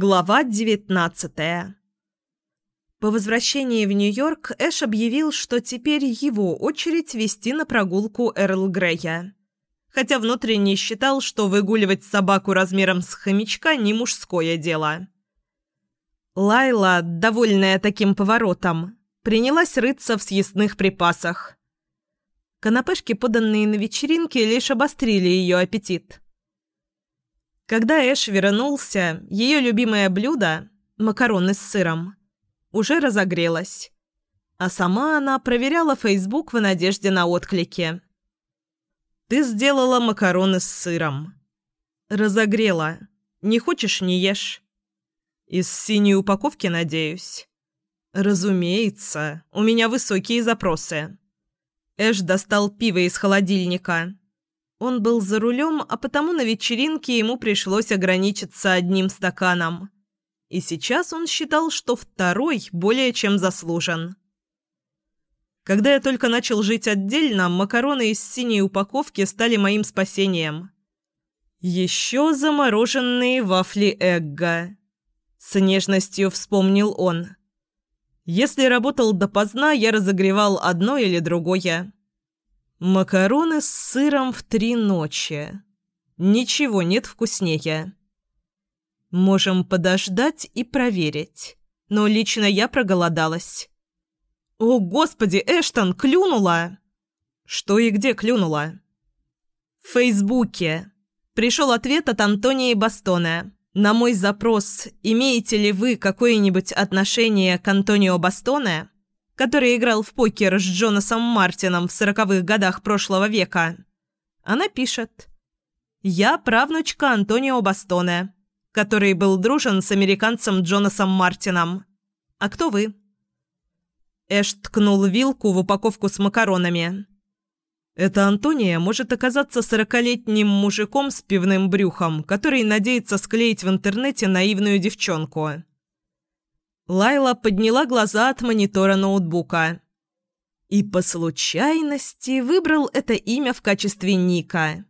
Глава девятнадцатая По возвращении в Нью-Йорк Эш объявил, что теперь его очередь вести на прогулку Эрл Грея. Хотя внутренне считал, что выгуливать собаку размером с хомячка не мужское дело. Лайла, довольная таким поворотом, принялась рыться в съестных припасах. Канапешки, поданные на вечеринке, лишь обострили ее аппетит. Когда Эш вернулся, ее любимое блюдо – макароны с сыром – уже разогрелось. А сама она проверяла Фейсбук в надежде на отклики. «Ты сделала макароны с сыром». «Разогрела. Не хочешь – не ешь». «Из синей упаковки, надеюсь?» «Разумеется. У меня высокие запросы». Эш достал пиво из холодильника. Он был за рулем, а потому на вечеринке ему пришлось ограничиться одним стаканом. И сейчас он считал, что второй более чем заслужен. Когда я только начал жить отдельно, макароны из синей упаковки стали моим спасением. Еще замороженные вафли Эгга. С нежностью вспомнил он. Если работал допоздна, я разогревал одно или другое. Макароны с сыром в три ночи. Ничего нет вкуснее. Можем подождать и проверить. Но лично я проголодалась. О, господи, Эштон, клюнула! Что и где клюнула? В Фейсбуке. Пришел ответ от Антонии Бастона. На мой запрос «Имеете ли вы какое-нибудь отношение к Антонио Бастоне?» Который играл в покер с Джонасом Мартином в сороковых годах прошлого века. Она пишет «Я правнучка Антонио Бастоне, который был дружен с американцем Джонасом Мартином. А кто вы?» Эш ткнул вилку в упаковку с макаронами. «Это Антония может оказаться сорокалетним мужиком с пивным брюхом, который надеется склеить в интернете наивную девчонку». Лайла подняла глаза от монитора ноутбука. И по случайности выбрал это имя в качестве ника.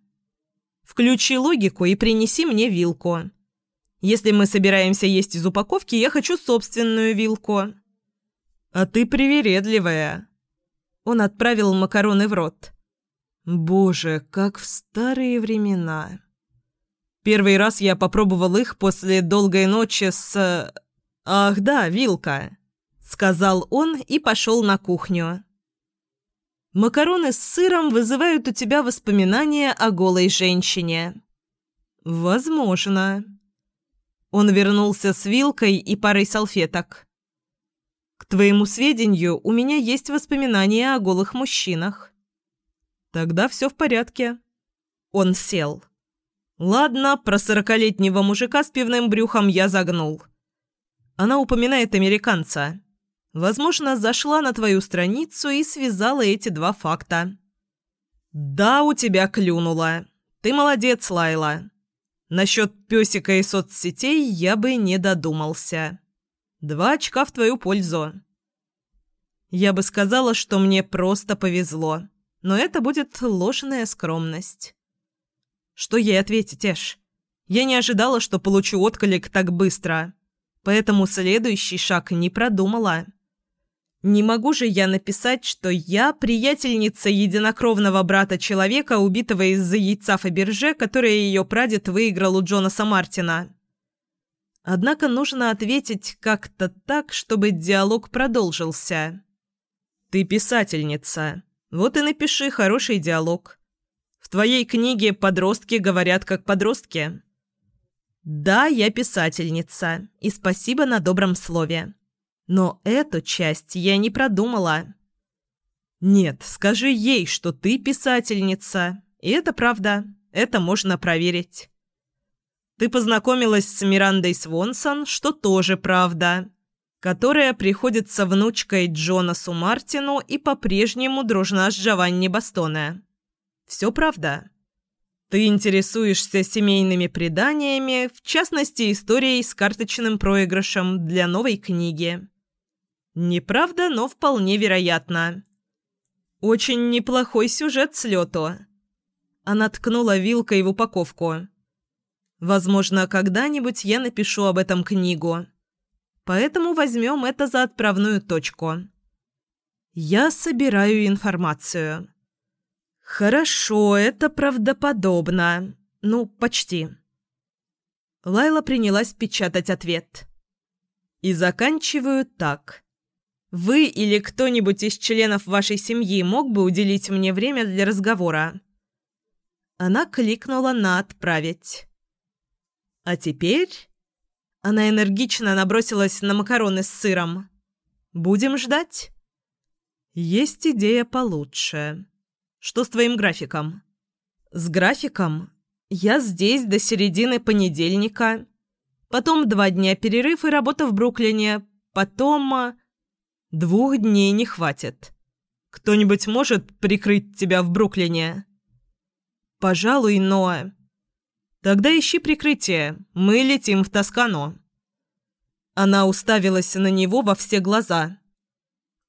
«Включи логику и принеси мне вилку. Если мы собираемся есть из упаковки, я хочу собственную вилку». «А ты привередливая». Он отправил макароны в рот. «Боже, как в старые времена». Первый раз я попробовал их после долгой ночи с... «Ах да, вилка», — сказал он и пошел на кухню. Макароны с сыром вызывают у тебя воспоминания о голой женщине. Возможно. Он вернулся с вилкой и парой салфеток. К твоему сведению, у меня есть воспоминания о голых мужчинах. Тогда все в порядке. Он сел. Ладно, про сорокалетнего мужика с пивным брюхом я загнул. Она упоминает американца. Возможно, зашла на твою страницу и связала эти два факта. «Да, у тебя клюнуло. Ты молодец, Лайла. Насчет песика и соцсетей я бы не додумался. Два очка в твою пользу». Я бы сказала, что мне просто повезло, но это будет ложная скромность. Что ей ответить, Эш? Я не ожидала, что получу отклик так быстро поэтому следующий шаг не продумала. Не могу же я написать, что я приятельница единокровного брата человека, убитого из-за яйца Фаберже, которое ее прадед выиграл у Джонаса Мартина. Однако нужно ответить как-то так, чтобы диалог продолжился. «Ты писательница. Вот и напиши хороший диалог. В твоей книге подростки говорят как подростки. Да, я писательница, и спасибо на добром слове. Но эту часть я не продумала. Нет, скажи ей, что ты писательница. И это правда. Это можно проверить. Ты познакомилась с Мирандой Свонсон, что тоже правда. Которая приходится внучкой Джонасу Мартину и по-прежнему дружна с Джованни Бастоне. Все правда. Ты интересуешься семейными преданиями, в частности, историей с карточным проигрышем для новой книги. Неправда, но вполне вероятно. Очень неплохой сюжет с лету. Она ткнула вилкой в упаковку. Возможно, когда-нибудь я напишу об этом книгу. Поэтому возьмем это за отправную точку. Я собираю информацию. Хорошо, это правдоподобно. Ну, почти. Лайла принялась печатать ответ. И заканчиваю так. Вы или кто-нибудь из членов вашей семьи мог бы уделить мне время для разговора? Она кликнула на «Отправить». А теперь... Она энергично набросилась на макароны с сыром. «Будем ждать?» «Есть идея получше. Что с твоим графиком?» «С графиком? Я здесь до середины понедельника. Потом два дня перерыв и работа в Бруклине. Потом...» а, «Двух дней не хватит. Кто-нибудь может прикрыть тебя в Бруклине?» «Пожалуй, но...» «Тогда ищи прикрытие. Мы летим в Тоскану». Она уставилась на него во все глаза.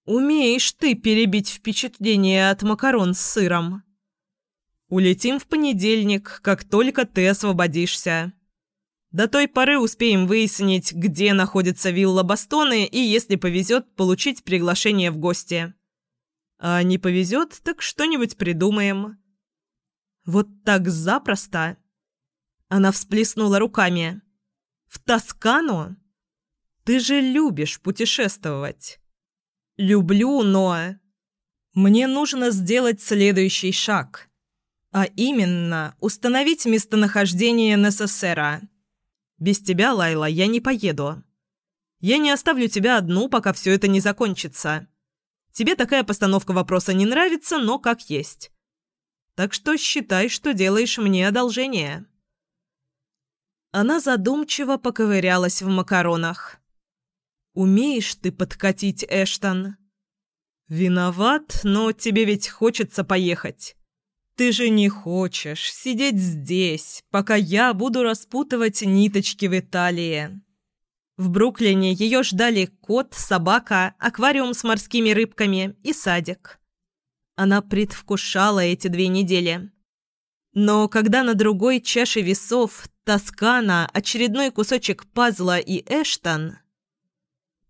«Умеешь ты перебить впечатление от макарон с сыром». «Улетим в понедельник, как только ты освободишься. До той поры успеем выяснить, где находится вилла Бастоны и, если повезет, получить приглашение в гости. А не повезет, так что-нибудь придумаем». «Вот так запросто?» Она всплеснула руками. «В Тоскану? Ты же любишь путешествовать». «Люблю, но...» «Мне нужно сделать следующий шаг. А именно, установить местонахождение НССРа. Без тебя, Лайла, я не поеду. Я не оставлю тебя одну, пока все это не закончится. Тебе такая постановка вопроса не нравится, но как есть. Так что считай, что делаешь мне одолжение». Она задумчиво поковырялась в макаронах. «Умеешь ты подкатить, Эштон?» «Виноват, но тебе ведь хочется поехать. Ты же не хочешь сидеть здесь, пока я буду распутывать ниточки в Италии». В Бруклине ее ждали кот, собака, аквариум с морскими рыбками и садик. Она предвкушала эти две недели. Но когда на другой чаше весов Тоскана, очередной кусочек пазла и Эштон.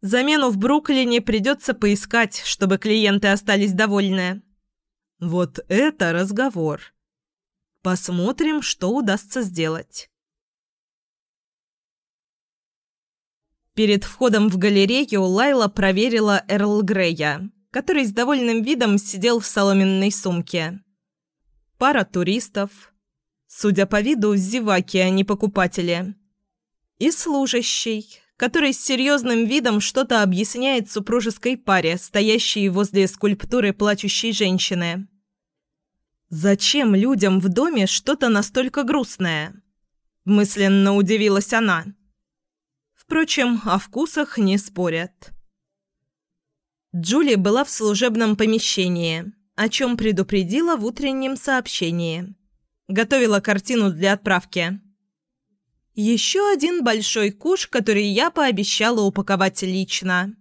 Замену в Бруклине придется поискать, чтобы клиенты остались довольны. Вот это разговор. Посмотрим, что удастся сделать. Перед входом в галерею Лайла проверила Эрл Грея, который с довольным видом сидел в соломенной сумке. Пара туристов, Судя по виду, зеваки, а не покупатели. И служащий, который с серьезным видом что-то объясняет супружеской паре, стоящей возле скульптуры плачущей женщины. «Зачем людям в доме что-то настолько грустное?» Мысленно удивилась она. Впрочем, о вкусах не спорят. Джули была в служебном помещении, о чем предупредила в утреннем сообщении. Готовила картину для отправки. Еще один большой куш, который я пообещала упаковать лично.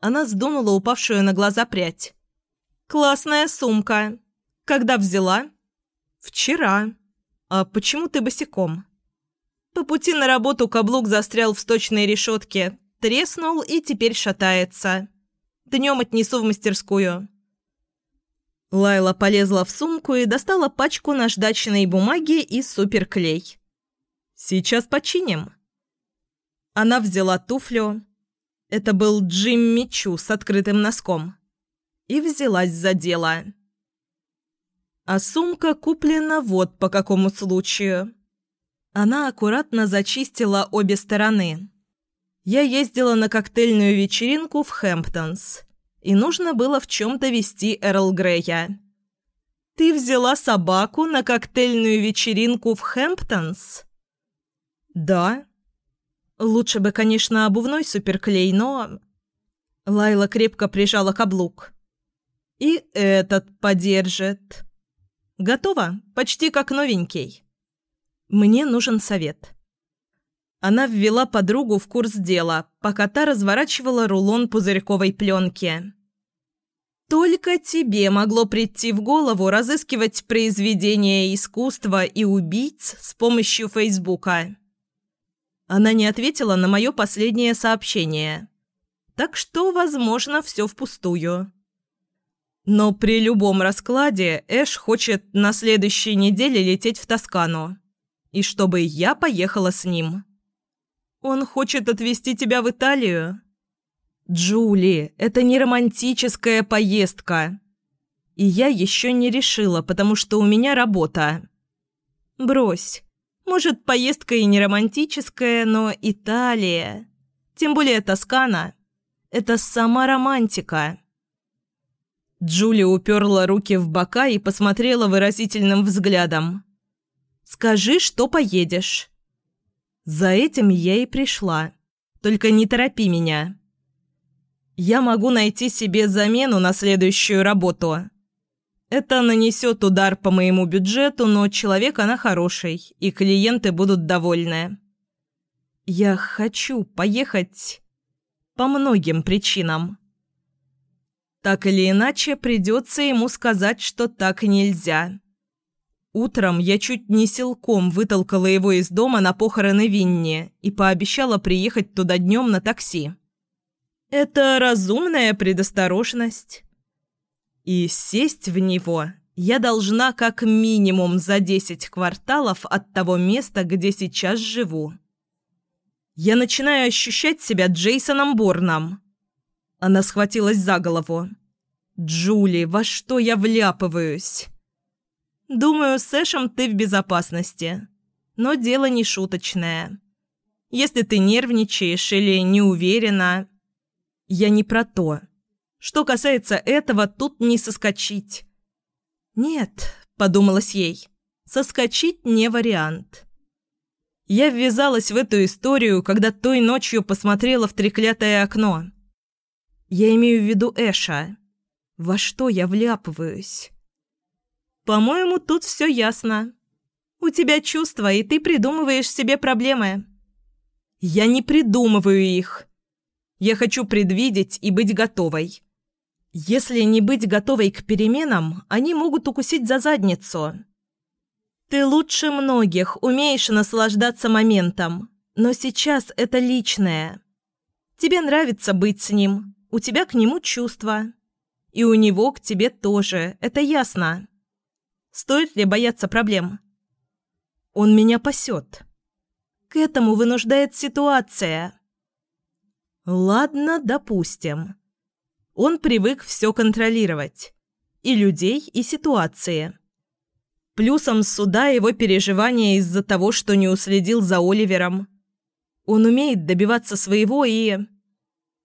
Она сдунула упавшую на глаза прядь. «Классная сумка. Когда взяла?» «Вчера. А почему ты босиком?» По пути на работу каблук застрял в сточной решетке, треснул и теперь шатается. Днем отнесу в мастерскую. Лайла полезла в сумку и достала пачку наждачной бумаги и суперклей. «Сейчас починим». Она взяла туфлю. Это был Джимми Чу с открытым носком. И взялась за дело. А сумка куплена вот по какому случаю. Она аккуратно зачистила обе стороны. Я ездила на коктейльную вечеринку в Хэмптонс и нужно было в чем-то вести Эрл Грея. «Ты взяла собаку на коктейльную вечеринку в Хэмптонс?» «Да». «Лучше бы, конечно, обувной суперклей, но...» Лайла крепко прижала каблук. «И этот подержит». «Готово? Почти как новенький». «Мне нужен совет». Она ввела подругу в курс дела, пока та разворачивала рулон пузырьковой пленки. Только тебе могло прийти в голову разыскивать произведения искусства и убийц с помощью Фейсбука. Она не ответила на мое последнее сообщение. Так что, возможно, все впустую. Но при любом раскладе Эш хочет на следующей неделе лететь в Тоскану. И чтобы я поехала с ним. Он хочет отвезти тебя в Италию. Джули, это не романтическая поездка. И я еще не решила, потому что у меня работа. Брось. Может, поездка и не романтическая, но Италия, тем более Тоскана, это сама романтика. Джули уперла руки в бока и посмотрела выразительным взглядом. «Скажи, что поедешь». «За этим я и пришла. Только не торопи меня». «Я могу найти себе замену на следующую работу. Это нанесет удар по моему бюджету, но человек она хороший, и клиенты будут довольны. Я хочу поехать по многим причинам. Так или иначе, придется ему сказать, что так нельзя. Утром я чуть не силком вытолкала его из дома на похороны Винни и пообещала приехать туда днем на такси. Это разумная предосторожность. И сесть в него я должна как минимум за десять кварталов от того места, где сейчас живу. Я начинаю ощущать себя Джейсоном Борном. Она схватилась за голову. «Джули, во что я вляпываюсь?» «Думаю, с Эшем ты в безопасности. Но дело не шуточное. Если ты нервничаешь или не уверена...» «Я не про то. Что касается этого, тут не соскочить. «Нет», — подумалось ей, — «соскочить не вариант». Я ввязалась в эту историю, когда той ночью посмотрела в треклятое окно. Я имею в виду Эша. Во что я вляпываюсь? По-моему, тут все ясно. У тебя чувства, и ты придумываешь себе проблемы. Я не придумываю их. Я хочу предвидеть и быть готовой. Если не быть готовой к переменам, они могут укусить за задницу. Ты лучше многих умеешь наслаждаться моментом, но сейчас это личное. Тебе нравится быть с ним, у тебя к нему чувства. И у него к тебе тоже, это ясно. Стоит ли бояться проблем? Он меня пасет. К этому вынуждает ситуация. Ладно, допустим. Он привык все контролировать. И людей, и ситуации. Плюсом суда его переживания из-за того, что не уследил за Оливером. Он умеет добиваться своего и...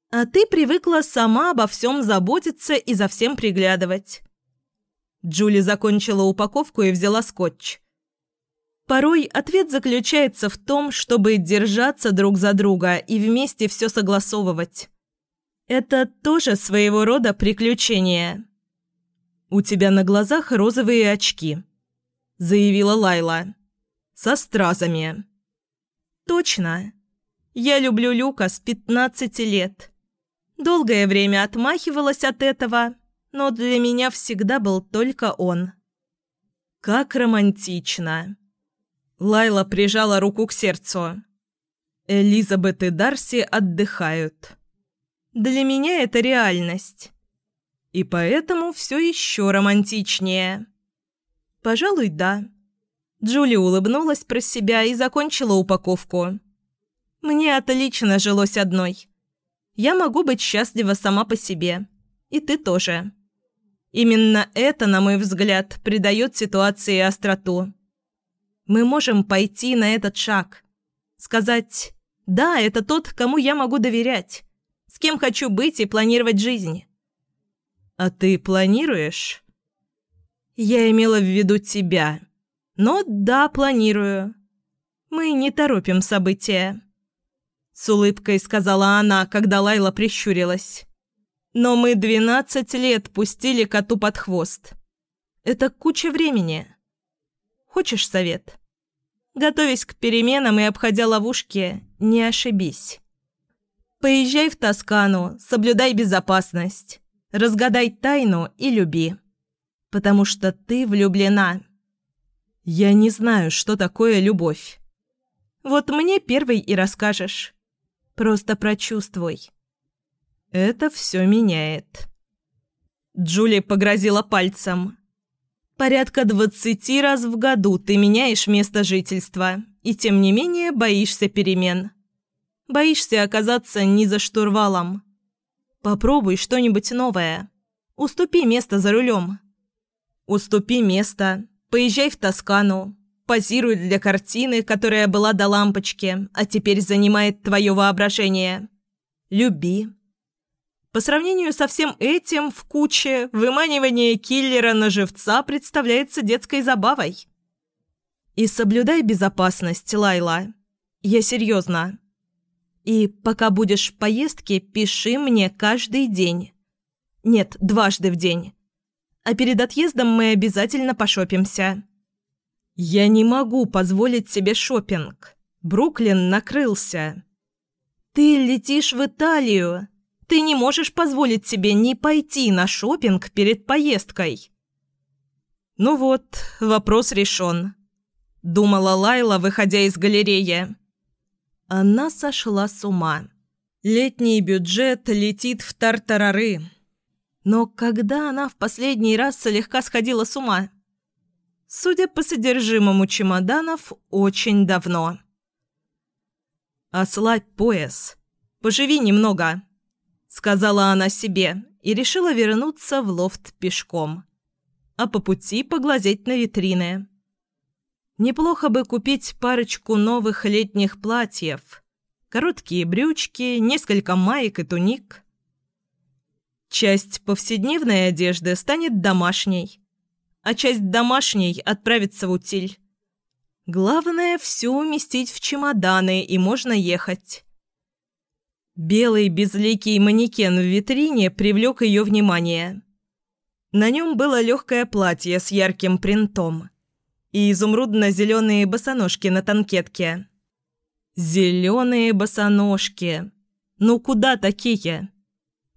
А ты привыкла сама обо всем заботиться и за всем приглядывать. Джули закончила упаковку и взяла скотч. Порой ответ заключается в том, чтобы держаться друг за друга и вместе все согласовывать. Это тоже своего рода приключение. «У тебя на глазах розовые очки», — заявила Лайла. «Со стразами». «Точно. Я люблю Люка с пятнадцати лет. Долгое время отмахивалась от этого, но для меня всегда был только он». «Как романтично!» Лайла прижала руку к сердцу. Элизабет и Дарси отдыхают. Для меня это реальность. И поэтому все еще романтичнее. Пожалуй, да. Джули улыбнулась про себя и закончила упаковку. Мне отлично жилось одной. Я могу быть счастлива сама по себе. И ты тоже. Именно это, на мой взгляд, придает ситуации остроту. Мы можем пойти на этот шаг. Сказать «Да, это тот, кому я могу доверять» с кем хочу быть и планировать жизнь. А ты планируешь? Я имела в виду тебя. Но да, планирую. Мы не торопим события. С улыбкой сказала она, когда Лайла прищурилась. Но мы двенадцать лет пустили коту под хвост. Это куча времени. Хочешь совет? Готовясь к переменам и обходя ловушки, не ошибись. Поезжай в Тоскану, соблюдай безопасность. Разгадай тайну и люби. Потому что ты влюблена. Я не знаю, что такое любовь. Вот мне первый и расскажешь. Просто прочувствуй. Это все меняет. Джули погрозила пальцем. Порядка двадцати раз в году ты меняешь место жительства, и тем не менее боишься перемен. Боишься оказаться не за штурвалом. Попробуй что-нибудь новое. Уступи место за рулем. Уступи место. Поезжай в Тоскану. Позируй для картины, которая была до лампочки, а теперь занимает твое воображение. Люби. По сравнению со всем этим, в куче выманивание киллера на живца представляется детской забавой. И соблюдай безопасность, Лайла. Я серьезно. И пока будешь в поездке, пиши мне каждый день. Нет, дважды в день. А перед отъездом мы обязательно пошопимся. Я не могу позволить себе шопинг. Бруклин накрылся. Ты летишь в Италию. Ты не можешь позволить себе не пойти на шопинг перед поездкой. Ну вот, вопрос решен. Думала Лайла, выходя из галереи. Она сошла с ума. Летний бюджет летит в тартарары. Но когда она в последний раз слегка сходила с ума? Судя по содержимому чемоданов, очень давно. «Ослабь пояс. Поживи немного», — сказала она себе и решила вернуться в лофт пешком, а по пути поглазеть на витрины. Неплохо бы купить парочку новых летних платьев. Короткие брючки, несколько маек и туник. Часть повседневной одежды станет домашней, а часть домашней отправится в утиль. Главное – все уместить в чемоданы, и можно ехать. Белый безликий манекен в витрине привлек ее внимание. На нем было легкое платье с ярким принтом – и изумрудно-зеленые босоножки на танкетке. Зеленые босоножки. Ну куда такие?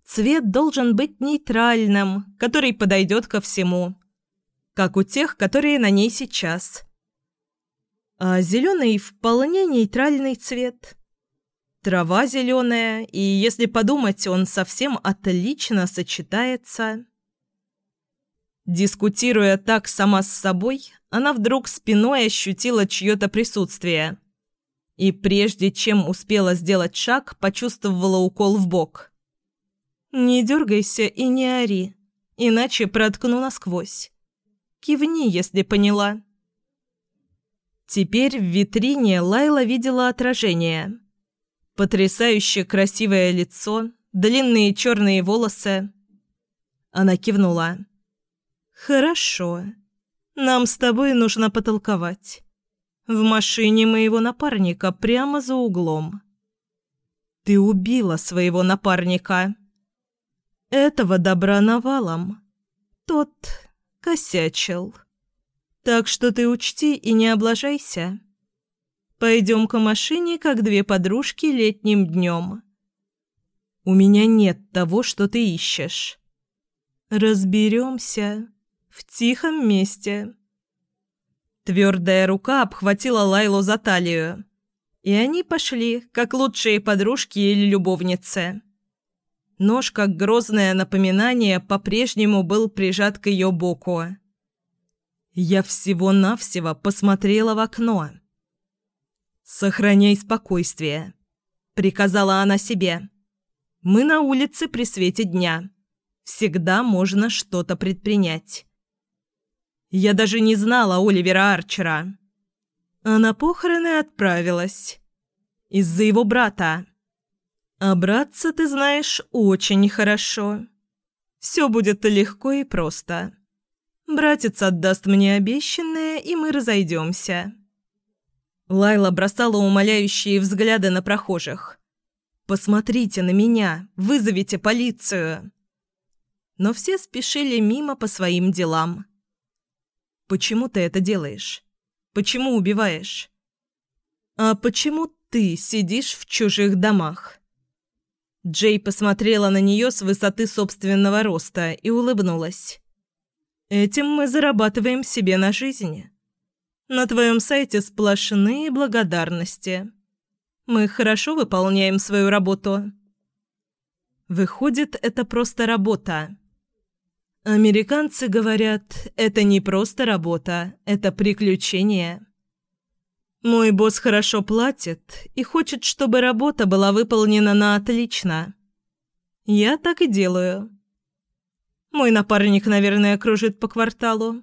Цвет должен быть нейтральным, который подойдет ко всему. Как у тех, которые на ней сейчас. А зеленый вполне нейтральный цвет. Трава зеленая, и если подумать, он совсем отлично сочетается. Дискутируя так сама с собой, она вдруг спиной ощутила чье-то присутствие. И прежде чем успела сделать шаг, почувствовала укол в бок. «Не дергайся и не ори, иначе проткну насквозь. Кивни, если поняла». Теперь в витрине Лайла видела отражение. Потрясающе красивое лицо, длинные черные волосы. Она кивнула. «Хорошо. Нам с тобой нужно потолковать. В машине моего напарника прямо за углом». «Ты убила своего напарника». «Этого добра навалом. Тот косячил. Так что ты учти и не облажайся. Пойдем к машине, как две подружки летним днем». «У меня нет того, что ты ищешь». «Разберемся» в тихом месте. Твердая рука обхватила Лайлу за талию, и они пошли, как лучшие подружки или любовницы. Нож, как грозное напоминание, по-прежнему был прижат к ее боку. Я всего-навсего посмотрела в окно. «Сохраняй спокойствие», — приказала она себе. «Мы на улице при свете дня. Всегда можно что-то предпринять». Я даже не знала Оливера Арчера. А на похороны отправилась. Из-за его брата. А братца ты знаешь очень хорошо. Все будет легко и просто. Братец отдаст мне обещанное, и мы разойдемся. Лайла бросала умоляющие взгляды на прохожих. «Посмотрите на меня! Вызовите полицию!» Но все спешили мимо по своим делам. Почему ты это делаешь? Почему убиваешь? А почему ты сидишь в чужих домах? Джей посмотрела на нее с высоты собственного роста и улыбнулась. «Этим мы зарабатываем себе на жизнь. На твоем сайте сплошные благодарности. Мы хорошо выполняем свою работу». Выходит, это просто работа. Американцы говорят, это не просто работа, это приключение. Мой босс хорошо платит и хочет, чтобы работа была выполнена на отлично. Я так и делаю. Мой напарник, наверное, кружит по кварталу.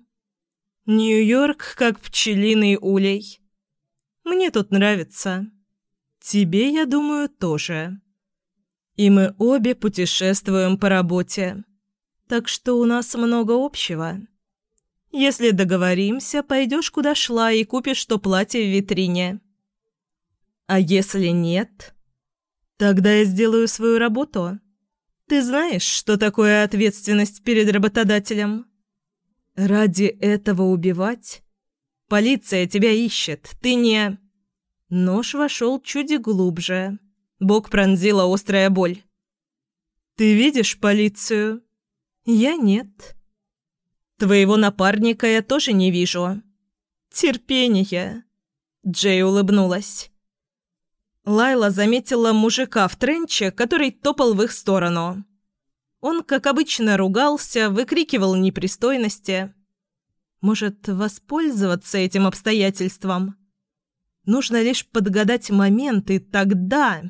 Нью-Йорк как пчелиный улей. Мне тут нравится. Тебе, я думаю, тоже. И мы обе путешествуем по работе. Так что у нас много общего. Если договоримся, пойдешь куда шла и купишь то платье в витрине. А если нет, тогда я сделаю свою работу. Ты знаешь, что такое ответственность перед работодателем? Ради этого убивать? Полиция тебя ищет, ты не... Нож вошел чуть глубже. Бок пронзила острая боль. «Ты видишь полицию?» «Я нет». «Твоего напарника я тоже не вижу». «Терпение». Джей улыбнулась. Лайла заметила мужика в тренче, который топал в их сторону. Он, как обычно, ругался, выкрикивал непристойности. Может, воспользоваться этим обстоятельством? Нужно лишь подгадать момент, и тогда...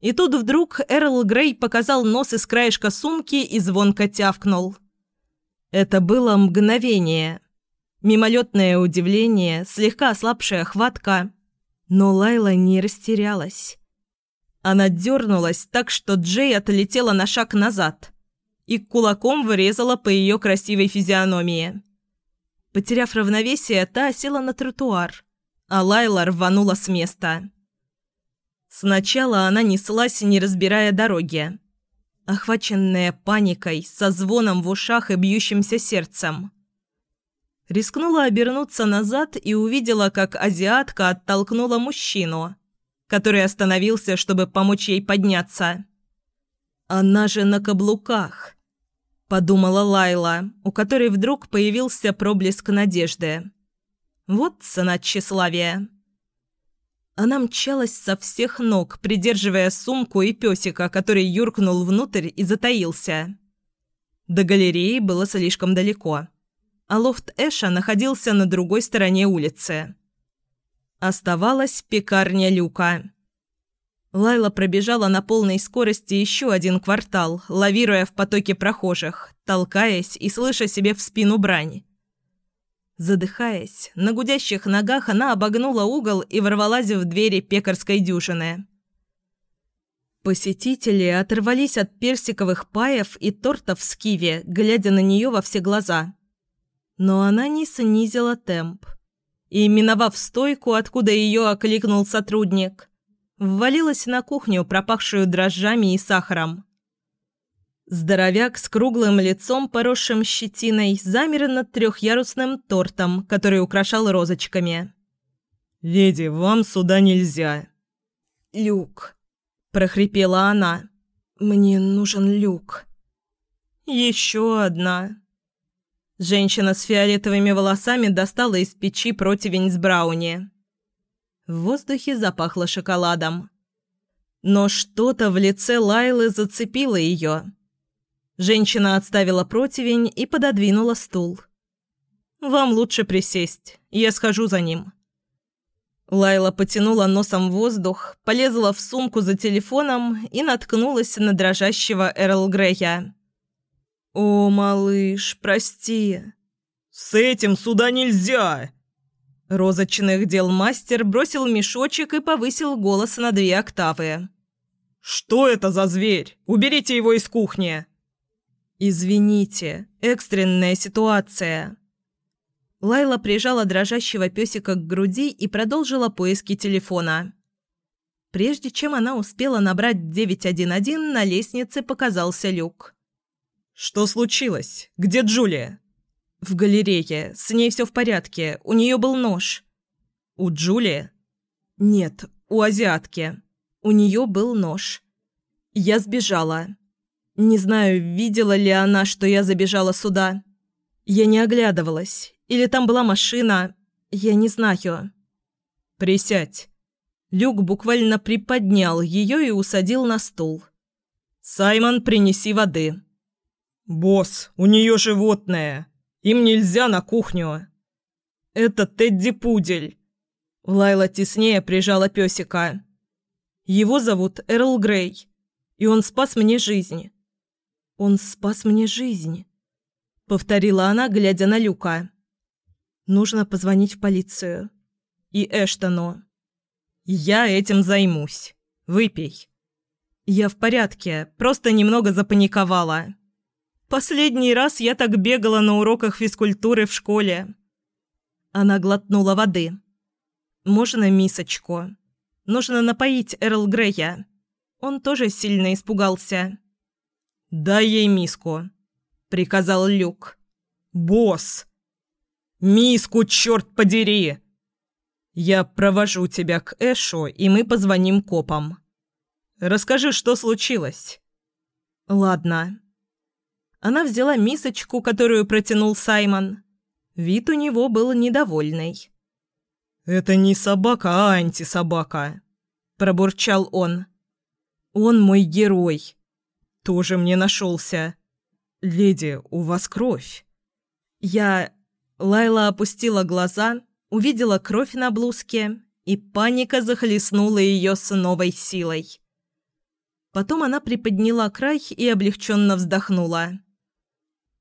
И тут вдруг Эрл Грей показал нос из краешка сумки и звонко тявкнул. Это было мгновение. Мимолетное удивление, слегка ослабшая хватка. Но Лайла не растерялась. Она дернулась так, что Джей отлетела на шаг назад и кулаком вырезала по ее красивой физиономии. Потеряв равновесие, та села на тротуар, а Лайла рванула с места. Сначала она неслась, не разбирая дороги. Охваченная паникой, со звоном в ушах и бьющимся сердцем. Рискнула обернуться назад и увидела, как азиатка оттолкнула мужчину, который остановился, чтобы помочь ей подняться. «Она же на каблуках», – подумала Лайла, у которой вдруг появился проблеск надежды. «Вот цена тщеславия». Она мчалась со всех ног, придерживая сумку и песика, который юркнул внутрь и затаился. До галереи было слишком далеко, а лофт Эша находился на другой стороне улицы. Оставалась пекарня Люка. Лайла пробежала на полной скорости еще один квартал, лавируя в потоке прохожих, толкаясь и слыша себе в спину брань. Задыхаясь, на гудящих ногах она обогнула угол и ворвалась в двери пекарской дюжины. Посетители оторвались от персиковых паев и тортов с киви, глядя на нее во все глаза. Но она не снизила темп. И, миновав стойку, откуда ее окликнул сотрудник, ввалилась на кухню, пропахшую дрожжами и сахаром. Здоровяк с круглым лицом, поросшим щетиной, замер над трехъярусным тортом, который украшал розочками. «Леди, вам сюда нельзя». «Люк», – прохрипела она. «Мне нужен люк». «Еще одна». Женщина с фиолетовыми волосами достала из печи противень с брауни. В воздухе запахло шоколадом. Но что-то в лице Лайлы зацепило ее. Женщина отставила противень и пододвинула стул. «Вам лучше присесть. Я схожу за ним». Лайла потянула носом воздух, полезла в сумку за телефоном и наткнулась на дрожащего Эрл Грея. «О, малыш, прости». «С этим сюда нельзя!» Розочных дел мастер бросил мешочек и повысил голос на две октавы. «Что это за зверь? Уберите его из кухни!» «Извините, экстренная ситуация». Лайла прижала дрожащего песика к груди и продолжила поиски телефона. Прежде чем она успела набрать 911, на лестнице показался люк. «Что случилось? Где Джулия?» «В галерее. С ней все в порядке. У нее был нож». «У Джулии?» «Нет, у азиатки. У нее был нож. Я сбежала. Не знаю, видела ли она, что я забежала сюда. Я не оглядывалась. Или там была машина. Я не знаю. «Присядь». Люк буквально приподнял ее и усадил на стул. «Саймон, принеси воды». «Босс, у нее животное. Им нельзя на кухню». «Это Тедди-пудель». Лайла теснее прижала песика. «Его зовут Эрл Грей, и он спас мне жизнь». «Он спас мне жизнь», — повторила она, глядя на Люка. «Нужно позвонить в полицию. И Эштону». «Я этим займусь. Выпей». «Я в порядке, просто немного запаниковала. Последний раз я так бегала на уроках физкультуры в школе». Она глотнула воды. «Можно мисочку? Нужно напоить Эрл Грея. Он тоже сильно испугался». «Дай ей миску», — приказал Люк. «Босс! Миску, черт подери!» «Я провожу тебя к Эшу, и мы позвоним копам. Расскажи, что случилось». «Ладно». Она взяла мисочку, которую протянул Саймон. Вид у него был недовольный. «Это не собака, а антисобака», – пробурчал он. «Он мой герой. Тоже мне нашелся. Леди, у вас кровь». Я... Лайла опустила глаза увидела кровь на блузке, и паника захлестнула ее с новой силой. Потом она приподняла край и облегченно вздохнула.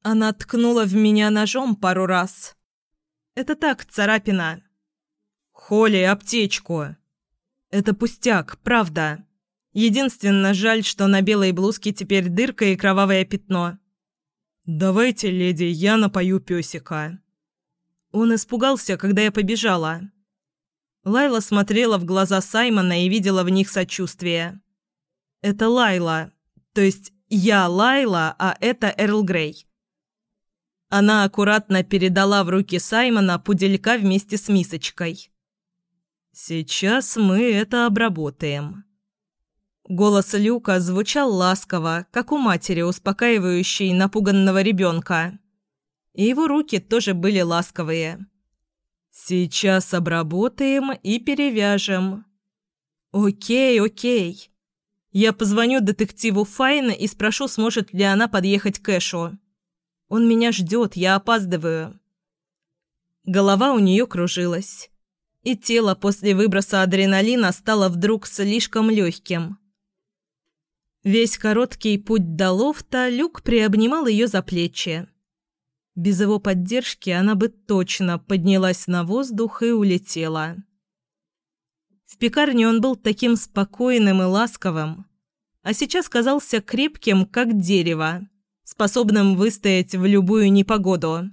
Она ткнула в меня ножом пару раз. Это так, царапина. «Холли, аптечку!» «Это пустяк, правда. Единственное, жаль, что на белой блузке теперь дырка и кровавое пятно». «Давайте, леди, я напою песика». Он испугался, когда я побежала. Лайла смотрела в глаза Саймона и видела в них сочувствие. «Это Лайла. То есть я Лайла, а это Эрл Грей». Она аккуратно передала в руки Саймона пуделька вместе с мисочкой. «Сейчас мы это обработаем». Голос Люка звучал ласково, как у матери, успокаивающей напуганного ребенка и его руки тоже были ласковые. «Сейчас обработаем и перевяжем». «Окей, окей. Я позвоню детективу Файн и спрошу, сможет ли она подъехать к Эшу. Он меня ждет, я опаздываю». Голова у нее кружилась, и тело после выброса адреналина стало вдруг слишком легким. Весь короткий путь до лофта Люк приобнимал ее за плечи. Без его поддержки она бы точно поднялась на воздух и улетела. В пекарне он был таким спокойным и ласковым, а сейчас казался крепким, как дерево, способным выстоять в любую непогоду.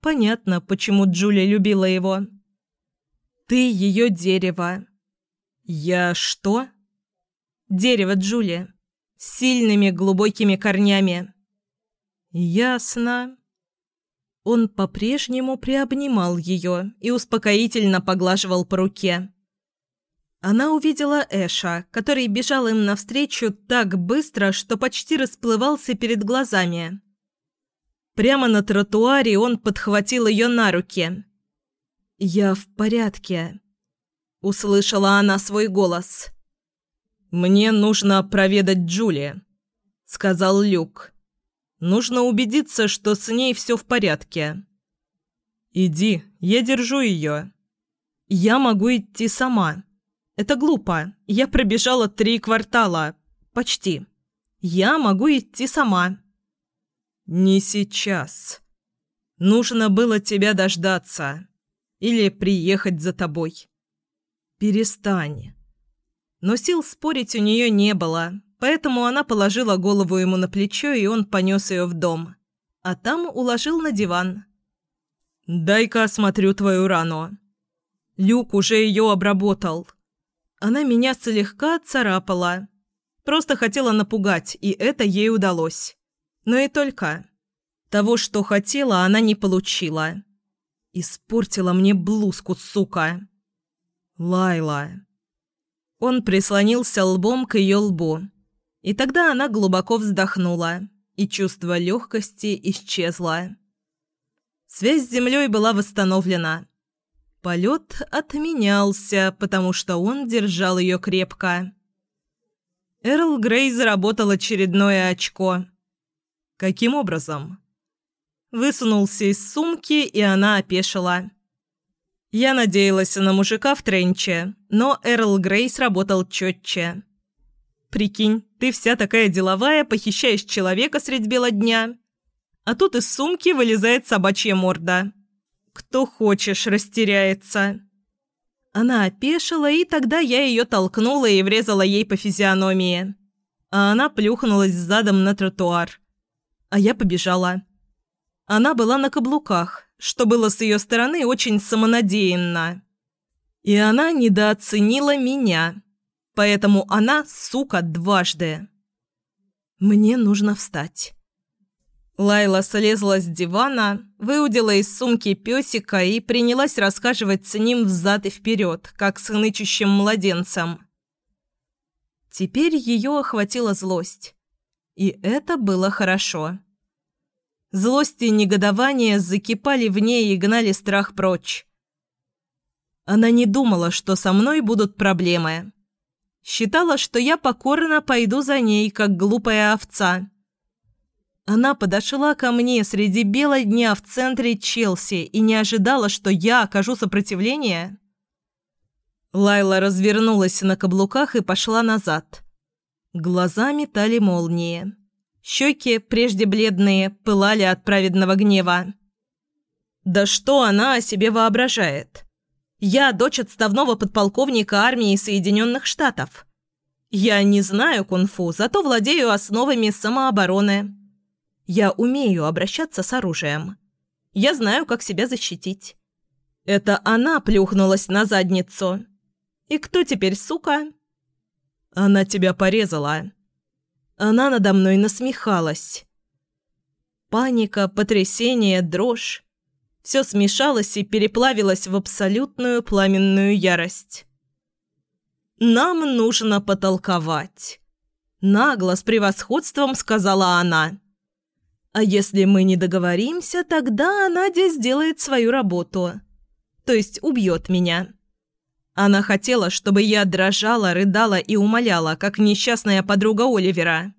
Понятно, почему Джулия любила его. «Ты ее дерево». «Я что?» «Дерево Джулия. С сильными глубокими корнями». «Ясно». Он по-прежнему приобнимал ее и успокоительно поглаживал по руке. Она увидела Эша, который бежал им навстречу так быстро, что почти расплывался перед глазами. Прямо на тротуаре он подхватил ее на руки. «Я в порядке», — услышала она свой голос. «Мне нужно проведать Джули», — сказал Люк. Нужно убедиться, что с ней все в порядке. Иди, я держу ее. Я могу идти сама. Это глупо. Я пробежала три квартала. Почти. Я могу идти сама. Не сейчас. Нужно было тебя дождаться. Или приехать за тобой. Перестань. Но сил спорить у нее не было, Поэтому она положила голову ему на плечо, и он понес ее в дом. А там уложил на диван. «Дай-ка осмотрю твою рану». Люк уже ее обработал. Она меня слегка царапала. Просто хотела напугать, и это ей удалось. Но и только. Того, что хотела, она не получила. Испортила мне блузку, сука. Лайла. Он прислонился лбом к ее лбу И тогда она глубоко вздохнула, и чувство легкости исчезло. Связь с землей была восстановлена. Полет отменялся, потому что он держал ее крепко. Эрл Грей заработал очередное очко. Каким образом? Высунулся из сумки, и она опешила. Я надеялась на мужика в тренче, но Эрл Грей сработал четче. «Прикинь, ты вся такая деловая, похищаешь человека средь бела дня, а тут из сумки вылезает собачья морда. Кто хочешь, растеряется». Она опешила, и тогда я ее толкнула и врезала ей по физиономии. А она плюхнулась задом на тротуар. А я побежала. Она была на каблуках, что было с ее стороны очень самонадеянно. И она недооценила меня. Поэтому она, сука, дважды. Мне нужно встать. Лайла слезла с дивана, выудила из сумки песика и принялась расхаживать с ним взад и вперед, как с нычущим младенцем. Теперь ее охватила злость. И это было хорошо. Злость и негодование закипали в ней и гнали страх прочь. Она не думала, что со мной будут проблемы. Считала, что я покорно пойду за ней, как глупая овца. Она подошла ко мне среди бела дня в центре Челси и не ожидала, что я окажу сопротивление. Лайла развернулась на каблуках и пошла назад. Глаза метали молнии. Щеки, прежде бледные, пылали от праведного гнева. «Да что она о себе воображает? Я дочь отставного подполковника армии Соединенных Штатов. Я не знаю кунг-фу, зато владею основами самообороны». Я умею обращаться с оружием. Я знаю, как себя защитить. Это она плюхнулась на задницу. И кто теперь, сука? Она тебя порезала. Она надо мной насмехалась. Паника, потрясение, дрожь. Все смешалось и переплавилось в абсолютную пламенную ярость. «Нам нужно потолковать», — нагло с превосходством сказала она. А если мы не договоримся, тогда Надя сделает свою работу. То есть убьет меня. Она хотела, чтобы я дрожала, рыдала и умоляла, как несчастная подруга Оливера.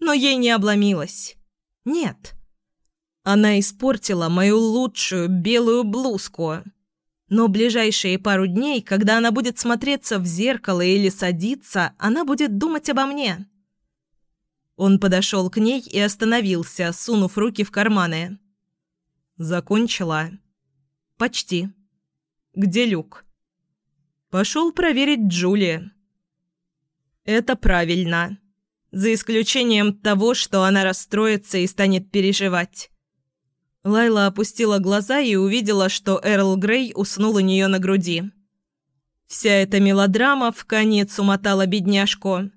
Но ей не обломилась. Нет. Она испортила мою лучшую белую блузку. Но ближайшие пару дней, когда она будет смотреться в зеркало или садиться, она будет думать обо мне. Он подошел к ней и остановился, сунув руки в карманы. «Закончила?» «Почти». «Где Люк?» «Пошел проверить Джули». «Это правильно. За исключением того, что она расстроится и станет переживать». Лайла опустила глаза и увидела, что Эрл Грей уснул у нее на груди. Вся эта мелодрама в конец умотала бедняжку.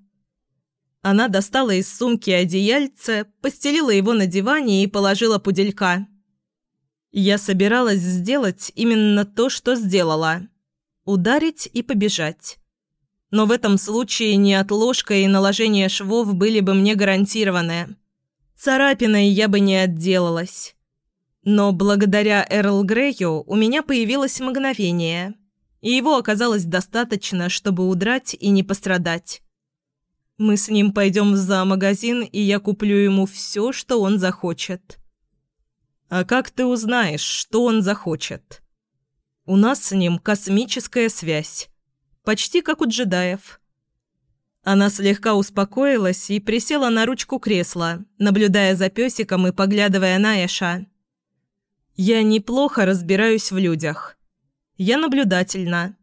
Она достала из сумки одеяльце, постелила его на диване и положила пуделька. Я собиралась сделать именно то, что сделала. Ударить и побежать. Но в этом случае неотложка и наложение швов были бы мне гарантированы. Царапиной я бы не отделалась. Но благодаря Эрл Грею у меня появилось мгновение, и его оказалось достаточно, чтобы удрать и не пострадать. Мы с ним пойдем в зоомагазин, и я куплю ему все, что он захочет. А как ты узнаешь, что он захочет? У нас с ним космическая связь. Почти как у джедаев. Она слегка успокоилась и присела на ручку кресла, наблюдая за песиком и поглядывая на Эша. «Я неплохо разбираюсь в людях. Я наблюдательна.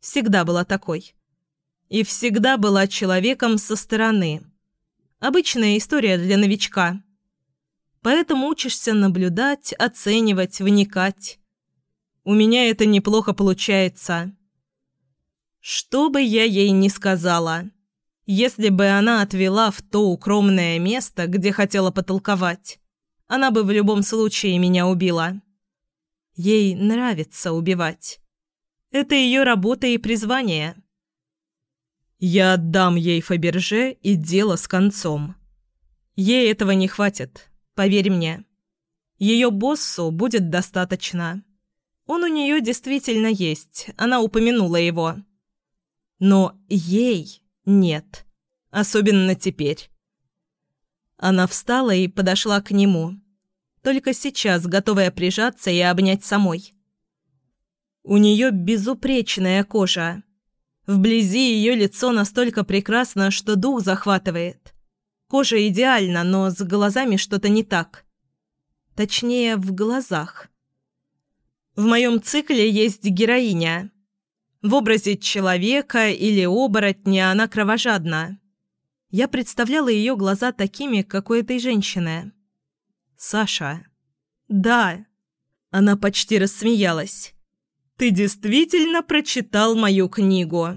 Всегда была такой и всегда была человеком со стороны. Обычная история для новичка. Поэтому учишься наблюдать, оценивать, вникать. У меня это неплохо получается. Что бы я ей ни сказала, если бы она отвела в то укромное место, где хотела потолковать, она бы в любом случае меня убила. Ей нравится убивать. Это ее работа и призвание. Я отдам ей Фаберже и дело с концом. Ей этого не хватит, поверь мне. Ее боссу будет достаточно. Он у нее действительно есть, она упомянула его. Но ей нет, особенно теперь. Она встала и подошла к нему, только сейчас готовая прижаться и обнять самой. У нее безупречная кожа. Вблизи ее лицо настолько прекрасно, что дух захватывает. Кожа идеальна, но с глазами что-то не так. Точнее, в глазах. В моем цикле есть героиня. В образе человека или оборотня она кровожадна. Я представляла ее глаза такими, как у этой женщины. Саша. Да. Она почти рассмеялась. Ты действительно прочитал мою книгу.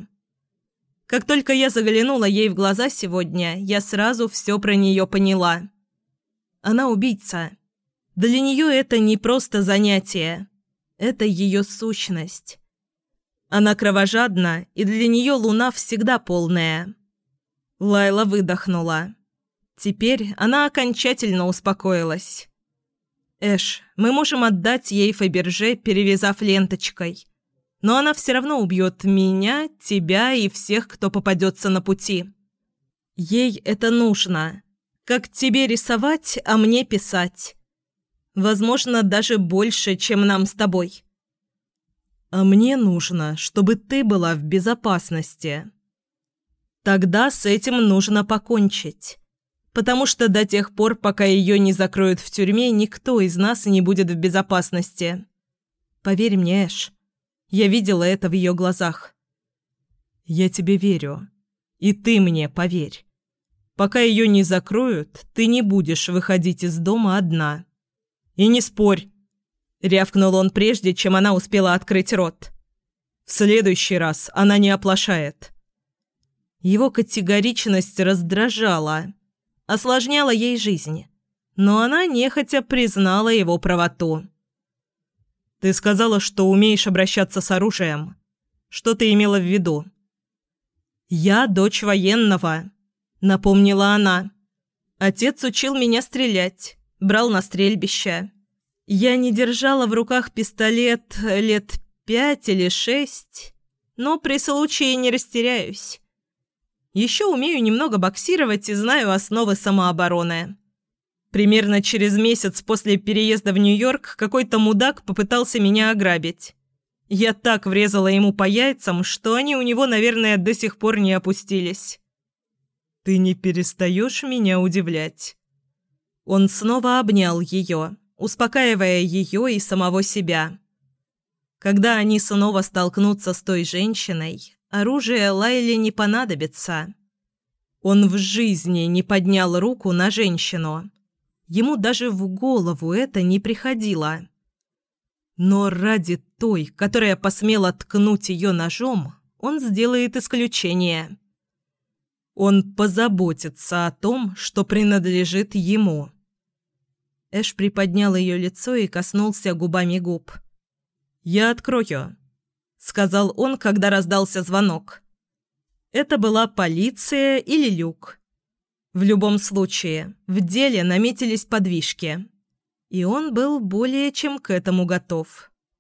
Как только я заглянула ей в глаза сегодня, я сразу все про нее поняла. Она убийца. Для нее это не просто занятие. Это ее сущность. Она кровожадна, и для нее луна всегда полная. Лайла выдохнула. Теперь она окончательно успокоилась. Эш, мы можем отдать ей Фаберже, перевязав ленточкой. Но она все равно убьет меня, тебя и всех, кто попадется на пути. Ей это нужно. Как тебе рисовать, а мне писать. Возможно, даже больше, чем нам с тобой. А мне нужно, чтобы ты была в безопасности. Тогда с этим нужно покончить потому что до тех пор, пока ее не закроют в тюрьме, никто из нас не будет в безопасности. Поверь мне, Эш, я видела это в ее глазах. Я тебе верю. И ты мне поверь. Пока ее не закроют, ты не будешь выходить из дома одна. И не спорь. Рявкнул он прежде, чем она успела открыть рот. В следующий раз она не оплошает. Его категоричность раздражала осложняла ей жизнь, но она нехотя признала его правоту. «Ты сказала, что умеешь обращаться с оружием. Что ты имела в виду?» «Я дочь военного», — напомнила она. «Отец учил меня стрелять, брал на стрельбище. Я не держала в руках пистолет лет пять или шесть, но при случае не растеряюсь. Еще умею немного боксировать и знаю основы самообороны. Примерно через месяц после переезда в Нью-Йорк какой-то мудак попытался меня ограбить. Я так врезала ему по яйцам, что они у него, наверное, до сих пор не опустились. «Ты не перестаешь меня удивлять». Он снова обнял ее, успокаивая ее и самого себя. Когда они снова столкнутся с той женщиной, Оружие Лайле не понадобится. Он в жизни не поднял руку на женщину. Ему даже в голову это не приходило. Но ради той, которая посмела ткнуть ее ножом, он сделает исключение. Он позаботится о том, что принадлежит ему. Эш приподнял ее лицо и коснулся губами губ. «Я открою», сказал он, когда раздался звонок. Это была полиция или люк. В любом случае, в деле наметились подвижки. И он был более чем к этому готов.